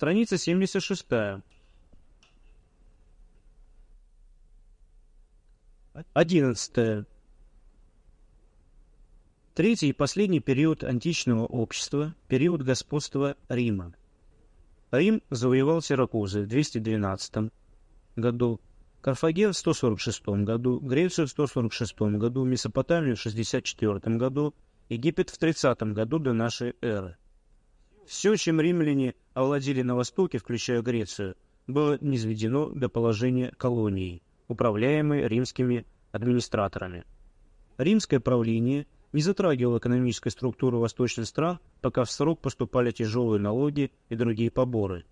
Страница 76. Одиннадцатое. Третий и последний период античного общества – период господства Рима. Рим завоевал Сиракузы в 212 году, Карфаген в 146 году, Грецию в 146 году, Месопотамию в 64 году, Египет в 30 году до нашей эры. Все, чем римляне овладели на Востоке, включая Грецию, было низведено до положения колонии, управляемой римскими администраторами. Римское правление не затрагивало экономической структуры восточных стран, пока в срок поступали тяжелые налоги и другие поборы.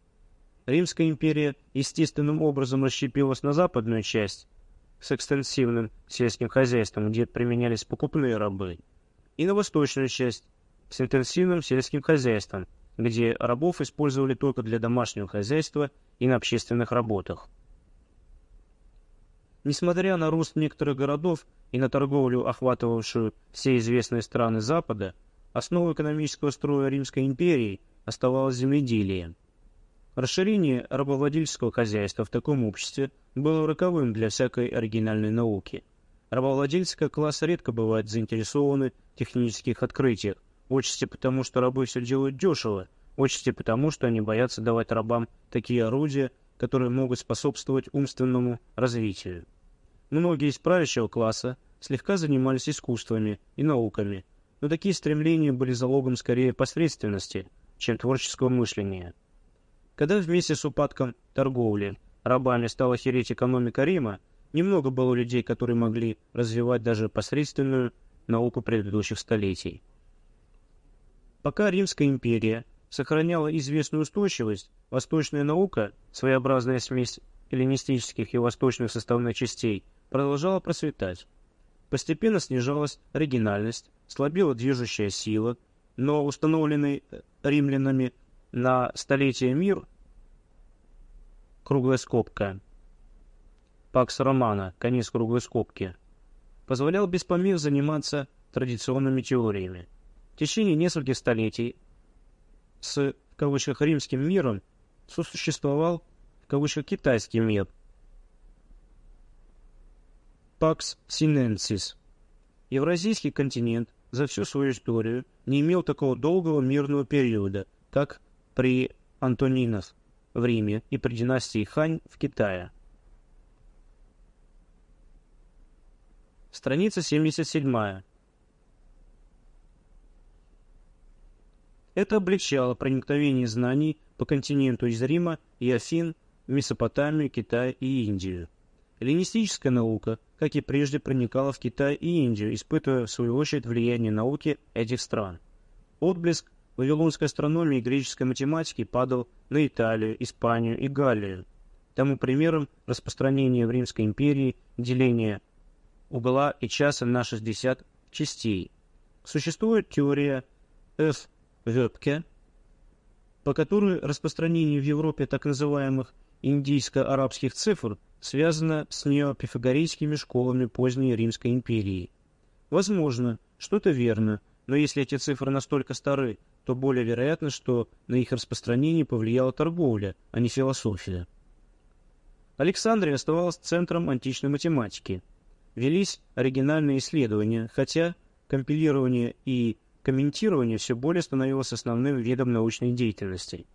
Римская империя естественным образом расщепилась на западную часть с экстенсивным сельским хозяйством, где применялись покупные рабы, и на восточную часть с интенсивным сельским хозяйством, где рабов использовали только для домашнего хозяйства и на общественных работах. Несмотря на рост некоторых городов и на торговлю, охватывавшую все известные страны Запада, основой экономического строя Римской империи оставалось земледелие. Расширение рабовладельческого хозяйства в таком обществе было роковым для всякой оригинальной науки. Рабовладельцы как класс редко бывают заинтересованы в технических открытиях, Отчасти потому, что рабы все делают дешево, отчасти потому, что они боятся давать рабам такие орудия, которые могут способствовать умственному развитию. Многие из правящего класса слегка занимались искусствами и науками, но такие стремления были залогом скорее посредственности, чем творческого мышления. Когда вместе с упадком торговли рабами стала хереть экономика Рима, немного было людей, которые могли развивать даже посредственную науку предыдущих столетий. Пока Римская империя сохраняла известную устойчивость, восточная наука, своеобразная смесь эллинистических и восточных составных частей, продолжала процветать. Постепенно снижалась оригинальность, слабела движущая сила, но установленный э, римлянами на столетие мир, круглая скобка, Пакс Романа, конец круглой скобки, позволял без помех заниматься традиционными теориями. В течение нескольких столетий с, в кавычках, римским миром сосуществовал, в кавычках, китайский мир. Pax Sinensis. Евразийский континент за всю свою историю не имел такого долгого мирного периода, как при Антонинах в Риме и при династии Хань в Китае. Страница 77. Это облегчало проникновение знаний по континенту из Рима и Афин в Месопотамию, Китай и Индию. Эллинистическая наука, как и прежде, проникала в Китай и Индию, испытывая в свою очередь влияние науки этих стран. Отблеск вавилонской астрономии и греческой математики падал на Италию, Испанию и Галлию. Тому примером распространения в Римской империи деления угла и часа на 60 частей. Существует теория F Вебке, по которой распространение в Европе так называемых индийско-арабских цифр связано с неопифагорейскими школами поздней Римской империи. Возможно, что это верно, но если эти цифры настолько стары, то более вероятно, что на их распространение повлияла торговля, а не философия. Александрия оставалась центром античной математики. Велись оригинальные исследования, хотя компилирование и комментирование все более становилось основным видом научной деятельности.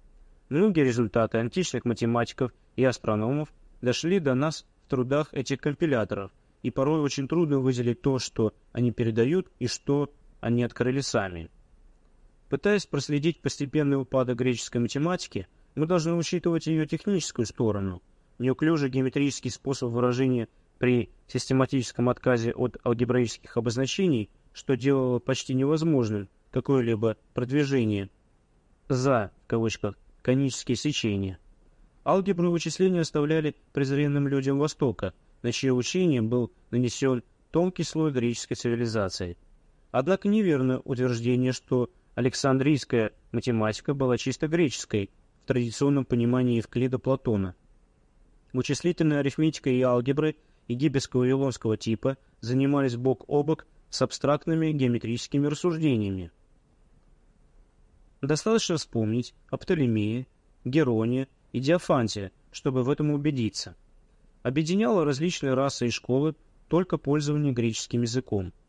Многие результаты античных математиков и астрономов дошли до нас в трудах этих компиляторов, и порой очень трудно выделить то, что они передают, и что они открыли сами. Пытаясь проследить постепенный упадок греческой математики, мы должны учитывать ее техническую сторону. Неуклюжий геометрический способ выражения при систематическом отказе от алгебраических обозначений – что делало почти невозможным какое-либо продвижение за, в кавычках, конические сечения. Алгебру вычисления оставляли презренным людям Востока, на чье учение был нанесен тонкий слой греческой цивилизации. Однако неверно утверждение, что Александрийская математика была чисто греческой в традиционном понимании Евклида Платона. Вычислительная арифметика и алгебры египетского и вавилонского типа занимались бок о бок с абстрактными геометрическими рассуждениями. Достаточно вспомнить о Птолемее, Герония и Диофантия, чтобы в этом убедиться. Объединяло различные расы и школы только пользование греческим языком –